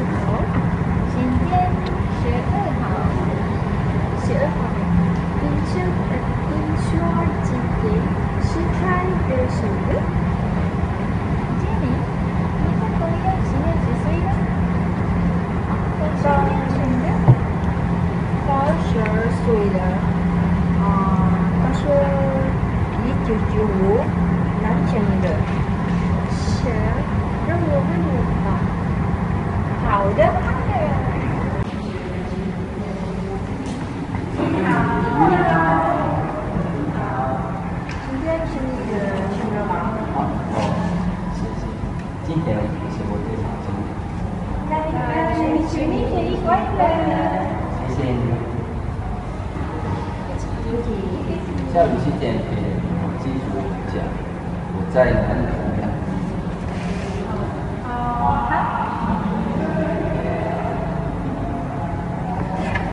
好今天十二号十二号冰淇淋冰雪之你今年几岁了我叫陈真十岁了啊他说一九九五的，好的。你好，你好。今天是你的生日吗？好，哦，谢谢。今天是我最长生日，那你祝你生日快乐。谢谢。下雨期间给记住讲，我在哪里？